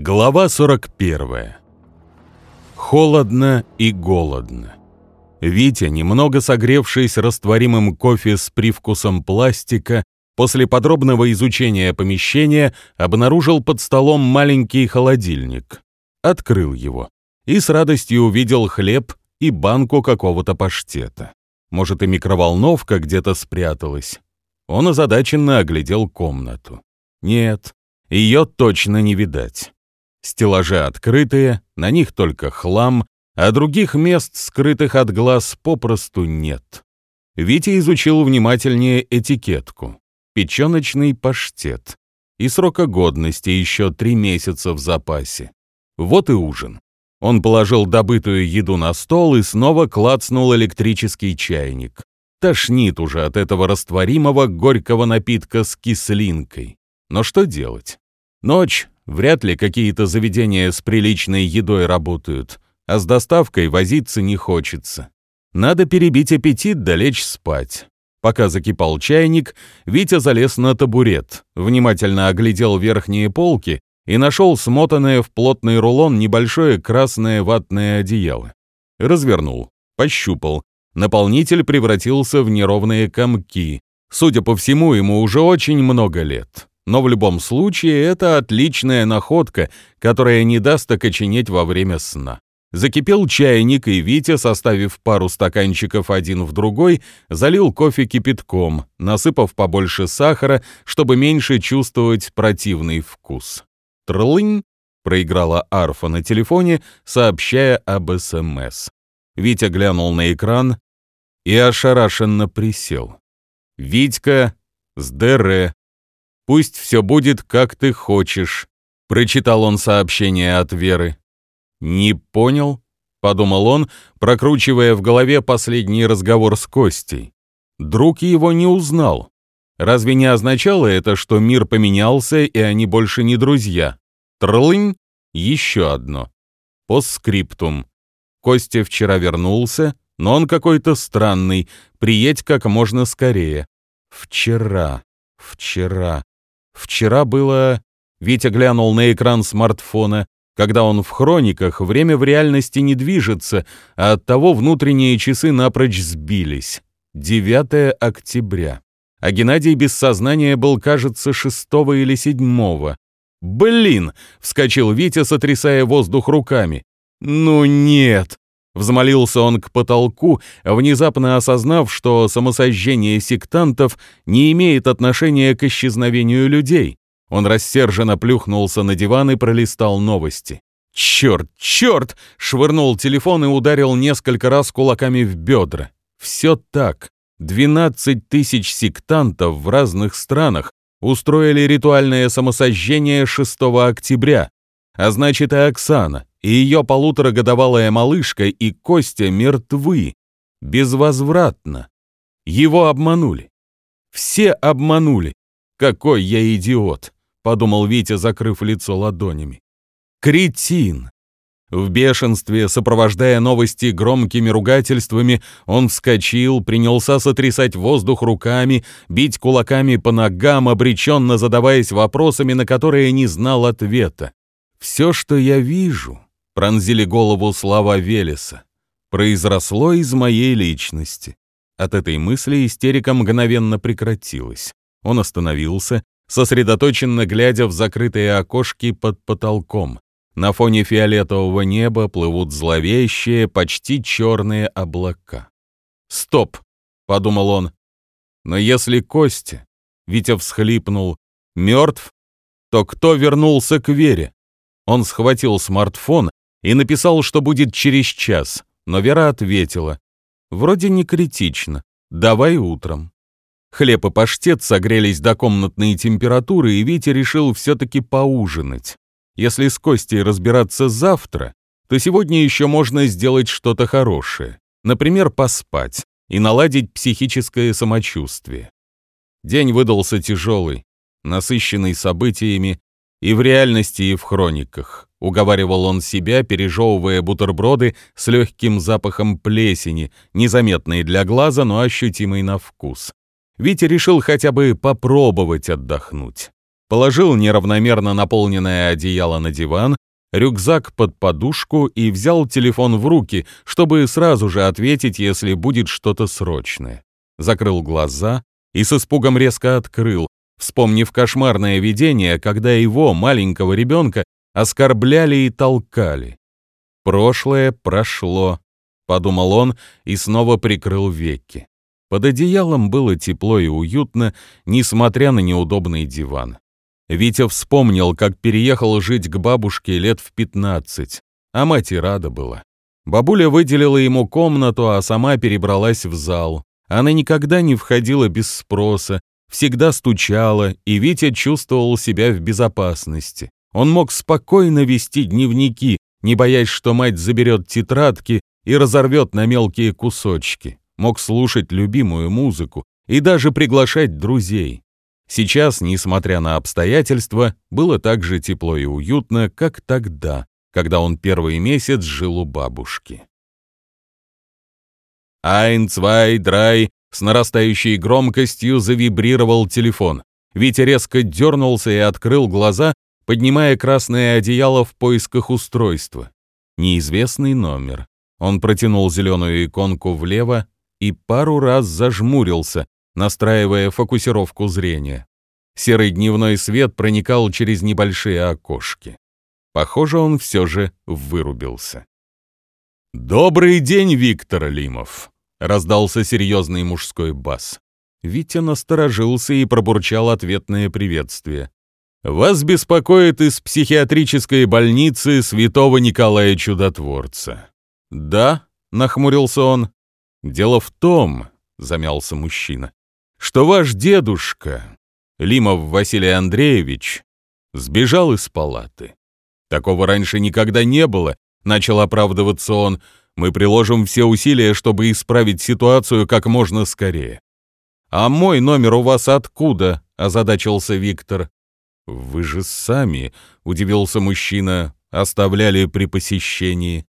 Глава 41. Холодно и голодно. Витя, немного согревшись растворимым кофе с привкусом пластика, после подробного изучения помещения обнаружил под столом маленький холодильник. Открыл его и с радостью увидел хлеб и банку какого-то паштета. Может, и микроволновка где-то спряталась. Он озадаченно оглядел комнату. Нет, ее точно не видать. Стеллажи открытые, на них только хлам, а других мест, скрытых от глаз, попросту нет. Витя изучил внимательнее этикетку. Печеночный паштет. И срока годности еще три месяца в запасе. Вот и ужин. Он положил добытую еду на стол и снова клацнул электрический чайник. Тошнит уже от этого растворимого горького напитка с кислинкой. Но что делать? Ночь, вряд ли какие-то заведения с приличной едой работают, а с доставкой возиться не хочется. Надо перебить аппетит да спать. Пока закипал чайник, Витя залез на табурет, внимательно оглядел верхние полки и нашел смотанное в плотный рулон небольшое красное ватное одеяло. Развернул, пощупал. Наполнитель превратился в неровные комки. Судя по всему, ему уже очень много лет. Но в любом случае это отличная находка, которая не даст окоченеть во время сна. Закипел чайник, и Витя, составив пару стаканчиков один в другой, залил кофе кипятком, насыпав побольше сахара, чтобы меньше чувствовать противный вкус. «Трлынь!» — проиграла арфа на телефоне, сообщая об СМС. Витя глянул на экран и ошарашенно присел. «Витька с ДР Пусть все будет, как ты хочешь», — прочитал он сообщение от Веры. «Не понял?» — подумал он, прокручивая в голове последний разговор с Костей. Друг его не узнал. Разве не означало это, что мир поменялся, и они больше не друзья? Трлынь — еще одно. Постскриптум. Костя вчера вернулся, но он какой-то странный, приедь как можно скорее. Вчера, вчера. Вчера было... Витя глянул на экран смартфона. Когда он в хрониках, время в реальности не движется, а оттого внутренние часы напрочь сбились. 9 октября. А Геннадий без сознания был, кажется, 6 или 7. «Блин!» — вскочил Витя, сотрясая воздух руками. «Ну нет!» Взмолился он к потолку, внезапно осознав, что самосожжение сектантов не имеет отношения к исчезновению людей. Он рассерженно плюхнулся на диван и пролистал новости. «Черт, черт!» — швырнул телефон и ударил несколько раз кулаками в бедра. «Все так. 12 тысяч сектантов в разных странах устроили ритуальное самосожжение 6 октября. А значит, и Оксана, и ее полуторагодовалая малышка и Костя мертвы. Безвозвратно. Его обманули. Все обманули. Какой я идиот, подумал Витя, закрыв лицо ладонями. Кретин. В бешенстве, сопровождая новости громкими ругательствами, он вскочил, принялся сотрясать воздух руками, бить кулаками по ногам, обреченно задаваясь вопросами, на которые не знал ответа. «Все, что я вижу, пронзили голову слова Велеса. Произросло из моей личности. От этой мысли истерика мгновенно прекратилась. Он остановился, сосредоточенно глядя в закрытые окошки под потолком. На фоне фиолетового неба плывут зловещие, почти черные облака. «Стоп!» — подумал он. «Но если Костя...» — Витя всхлипнул. «Мертв? То кто вернулся к Вере?» Он схватил смартфон и написал, что будет через час, но Вера ответила, «Вроде не критично, давай утром». Хлеб и паштет согрелись до комнатной температуры, и Витя решил все-таки поужинать. Если с Костей разбираться завтра, то сегодня еще можно сделать что-то хорошее, например, поспать и наладить психическое самочувствие. День выдался тяжелый, насыщенный событиями и в реальности, и в хрониках. — уговаривал он себя, пережевывая бутерброды с легким запахом плесени, незаметной для глаза, но ощутимой на вкус. Витя решил хотя бы попробовать отдохнуть. положил неравномерно наполненное одеяло на диван, рюкзак под подушку и взял телефон в руки, чтобы сразу же ответить, если будет что-то срочное. Закрыл глаза и с испугом резко открыл, вспомнив кошмарное видение, когда его, маленького ребенка, оскорбляли и толкали. «Прошлое прошло», — подумал он и снова прикрыл веки. Под одеялом было тепло и уютно, несмотря на неудобный диван. Витя вспомнил, как переехал жить к бабушке лет в пятнадцать, а мать и рада была. Бабуля выделила ему комнату, а сама перебралась в зал. Она никогда не входила без спроса, всегда стучала, и Витя чувствовал себя в безопасности. Он мог спокойно вести дневники, не боясь, что мать заберет тетрадки и разорвет на мелкие кусочки мог слушать любимую музыку и даже приглашать друзей. Сейчас, несмотря на обстоятельства, было так же тепло и уютно, как тогда, когда он первый месяц жил у бабушки. «Айн, цвай, драй!» С нарастающей громкостью завибрировал телефон. Витя резко дернулся и открыл глаза, поднимая красное одеяло в поисках устройства. Неизвестный номер. Он протянул зеленую иконку влево, и пару раз зажмурился, настраивая фокусировку зрения. Серый дневной свет проникал через небольшие окошки. Похоже, он все же вырубился. «Добрый день, Виктор Лимов!» — раздался серьезный мужской бас. Витя насторожился и пробурчал ответное приветствие. «Вас беспокоит из психиатрической больницы святого Николая Чудотворца». «Да», — нахмурился он, «Дело в том, — замялся мужчина, — что ваш дедушка, Лимов Василий Андреевич, сбежал из палаты. Такого раньше никогда не было, — начал оправдываться он, — мы приложим все усилия, чтобы исправить ситуацию как можно скорее. «А мой номер у вас откуда?» — озадачился Виктор. «Вы же сами», — удивился мужчина, — «оставляли при посещении».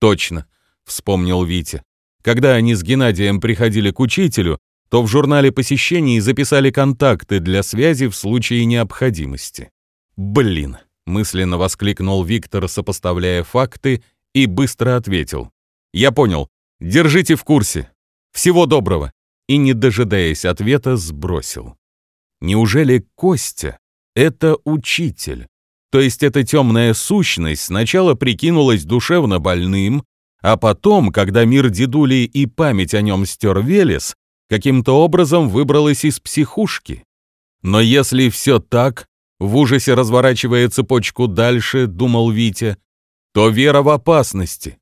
«Точно», — вспомнил Витя. Когда они с Геннадием приходили к учителю, то в журнале посещений записали контакты для связи в случае необходимости. «Блин!» — мысленно воскликнул Виктор, сопоставляя факты, и быстро ответил. «Я понял. Держите в курсе. Всего доброго!» И, не дожидаясь ответа, сбросил. Неужели Костя — это учитель? То есть эта темная сущность сначала прикинулась душевно больным, а потом, когда мир дедули и память о нем стер Велес, каким-то образом выбралась из психушки. Но если все так, в ужасе разворачивая цепочку дальше, думал Витя, то Вера в опасности.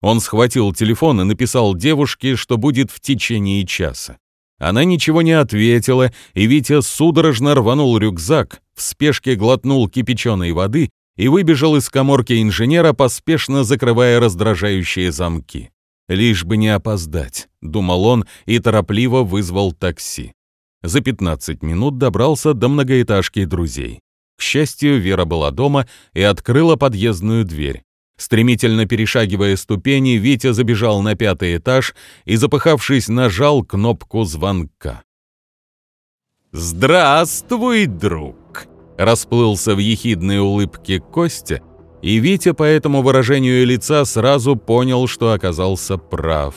Он схватил телефон и написал девушке, что будет в течение часа. Она ничего не ответила, и Витя судорожно рванул рюкзак, в спешке глотнул кипяченой воды и выбежал из коморки инженера, поспешно закрывая раздражающие замки. «Лишь бы не опоздать», — думал он и торопливо вызвал такси. За 15 минут добрался до многоэтажки друзей. К счастью, Вера была дома и открыла подъездную дверь. Стремительно перешагивая ступени, Витя забежал на пятый этаж и, запыхавшись, нажал кнопку звонка. «Здравствуй, друг!» Расплылся в ехидной улыбке Костя, и Витя по этому выражению лица сразу понял, что оказался прав.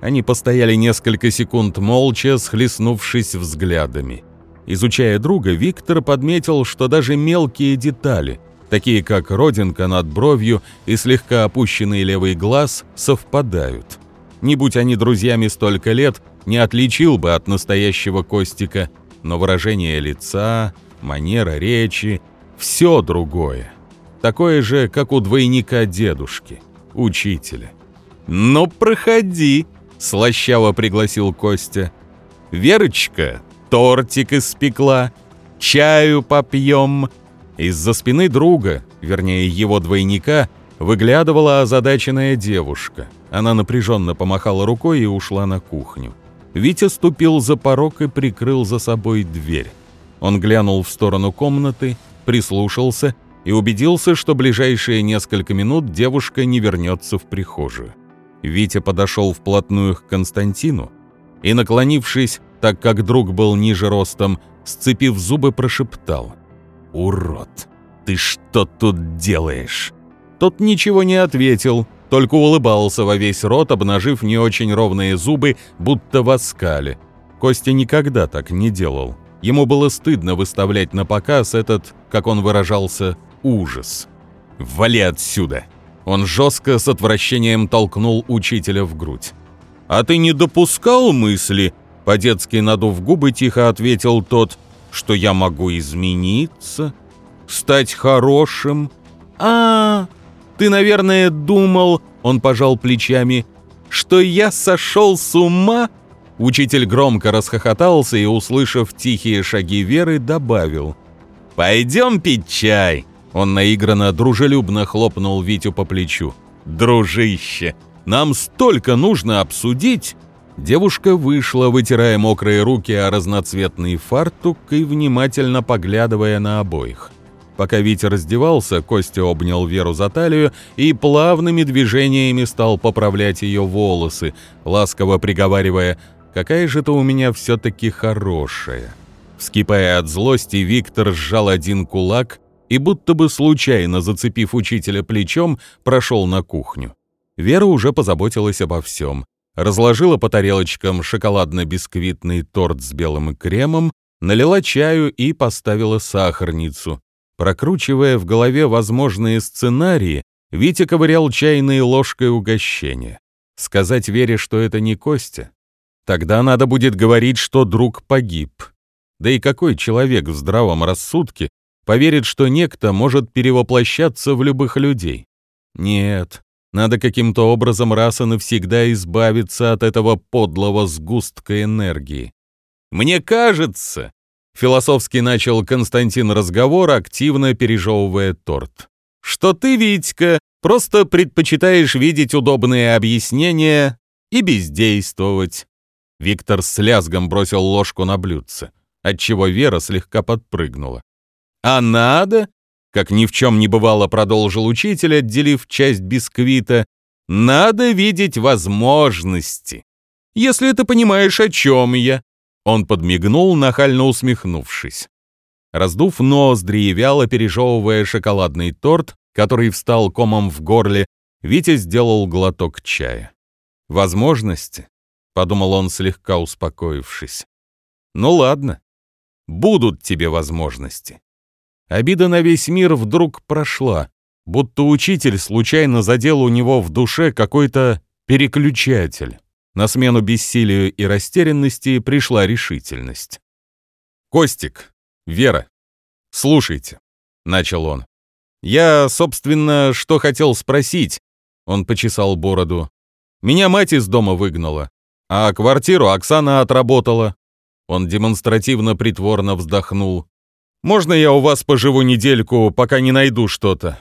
Они постояли несколько секунд молча, схлестнувшись взглядами. Изучая друга, Виктор подметил, что даже мелкие детали, такие как родинка над бровью и слегка опущенный левый глаз, совпадают. Не будь они друзьями столько лет, не отличил бы от настоящего Костика, но выражение лица, манера речи, все другое. Такое же, как у двойника дедушки, учителя. «Ну, проходи», — слащаво пригласил Костя. «Верочка тортик испекла, чаю попьем». Из-за спины друга, вернее его двойника, выглядывала озадаченная девушка. Она напряженно помахала рукой и ушла на кухню. Витя ступил за порог и прикрыл за собой дверь. Он глянул в сторону комнаты, прислушался и убедился, что ближайшие несколько минут девушка не вернется в прихожую. Витя подошел вплотную к Константину и, наклонившись, так как друг был ниже ростом, сцепив зубы, прошептал «Урод, ты что тут делаешь?» Тот ничего не ответил, только улыбался во весь рот, обнажив не очень ровные зубы, будто в оскале. Костя никогда так не делал. Ему было стыдно выставлять на показ этот, как он выражался, ужас. «Вали отсюда!» Он жестко с отвращением толкнул учителя в грудь. «А ты не допускал мысли?» По-детски надув губы, тихо ответил тот, что я могу измениться, стать хорошим. а, ты, наверное, думал, он пожал плечами, что я сошел с ума?» Учитель громко расхохотался и, услышав тихие шаги Веры, добавил. «Пойдем пить чай!» Он наигранно дружелюбно хлопнул Витю по плечу. «Дружище, нам столько нужно обсудить!» Девушка вышла, вытирая мокрые руки о разноцветный фартук и внимательно поглядывая на обоих. Пока Витя раздевался, Костя обнял Веру за талию и плавными движениями стал поправлять ее волосы, ласково приговаривая «Какая же ты у меня все-таки хорошая!» Вскипая от злости, Виктор сжал один кулак и, будто бы случайно зацепив учителя плечом, прошел на кухню. Вера уже позаботилась обо всем. Разложила по тарелочкам шоколадно-бисквитный торт с белым кремом, налила чаю и поставила сахарницу. Прокручивая в голове возможные сценарии, Витя ковырял чайной ложкой угощения. Сказать Вере, что это не Костя? Тогда надо будет говорить, что друг погиб. Да и какой человек в здравом рассудке поверит, что некто может перевоплощаться в любых людей. Нет, надо каким-то образом раз и навсегда избавиться от этого подлого сгустка энергии. «Мне кажется», — философски начал Константин разговор, активно пережевывая торт, «что ты, Витька, просто предпочитаешь видеть удобные объяснения и бездействовать». Виктор с лязгом бросил ложку на блюдце, отчего Вера слегка подпрыгнула. «А надо?» — как ни в чем не бывало, продолжил учитель, отделив часть бисквита. «Надо видеть возможности. Если ты понимаешь, о чем я». Он подмигнул, нахально усмехнувшись. Раздув ноздри и вяло пережевывая шоколадный торт, который встал комом в горле, Витя сделал глоток чая. «Возможности?» — подумал он, слегка успокоившись. «Ну ладно, будут тебе возможности». Обида на весь мир вдруг прошла, будто учитель случайно задел у него в душе какой-то переключатель. На смену бессилию и растерянности пришла решительность. «Костик, Вера, слушайте», — начал он. «Я, собственно, что хотел спросить?» Он почесал бороду. «Меня мать из дома выгнала, а квартиру Оксана отработала». Он демонстративно притворно вздохнул. Можно я у вас поживу недельку, пока не найду что-то?»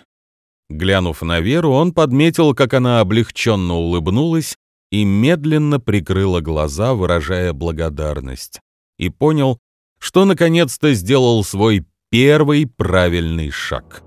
Глянув на Веру, он подметил, как она облегченно улыбнулась и медленно прикрыла глаза, выражая благодарность, и понял, что наконец-то сделал свой первый правильный шаг.